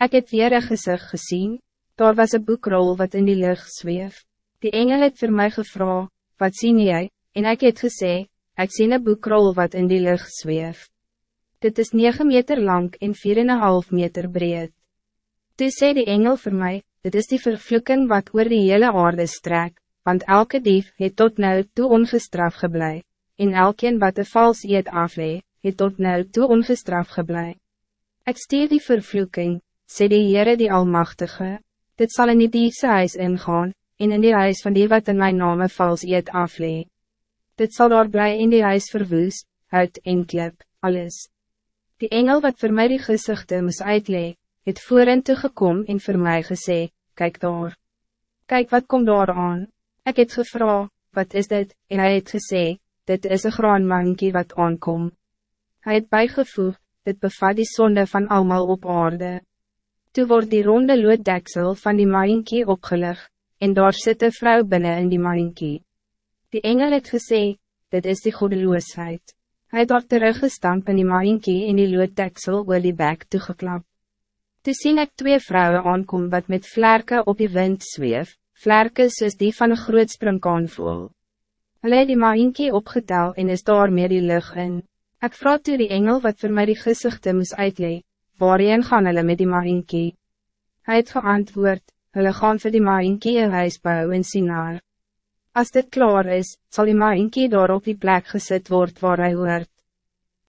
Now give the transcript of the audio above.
Ik heb weer een gezicht gezien, daar was een boekrol wat in die lucht zweef. Die engel het voor mij gevra, wat zie jij? En ik het gesê, ik zie een boekrol wat in die lucht zweef. Dit is 9 meter lang en 4,5 meter breed. Toe sê die engel voor mij, dit is die vervloeking wat oor die hele aarde strek, want elke dief het tot nou toe ongestraf geblei, en elkeen wat de vals eet aflee, het tot nou toe ongestraf geblei. Ik stuur die vervloeking, sê die Heere die Almachtige, dit zal in die diefse huis ingaan, en in die huis van die wat in mijn name vals eet aflee. Dit zal daar blij in die huis verwoes, hout en klip, alles. Die engel wat voor mij die gezichten moest uitlee, het voorin toegekom en voor mij gesê, kijk daar. Kijk wat komt daar aan. Ik het gevra, wat is dit, en hij het gesê, dit is een graanmankie wat aankom. Hij het bijgevoegd, dit bevat die zonde van allemaal op aarde. Toe wordt die ronde looddeksel van die maaienkie opgelig, en daar sit een vrou binnen in die maaienkie. Die engel het gesê, dit is die goedeloosheid. Hij het daar teruggestamp in die maaienkie en die looddeksel oor die bek toegeklap. Toe sien ek twee vrouwen aankom wat met vlerken op die wind zweef, vlerken soos die van een groot springkaan voel. Hulle het die maaienkie opgetel en is daar meer die lucht in. Ik vraag toe die engel wat voor mij die gezichten moest uitleggen waarheen gaan hulle met die marinkie? Hij het geantwoord, hulle gaan vir die marinkie een huis bou in Sinaar. Als dit klaar is, zal die marinkie daar op die plek gezet worden waar hij hoort.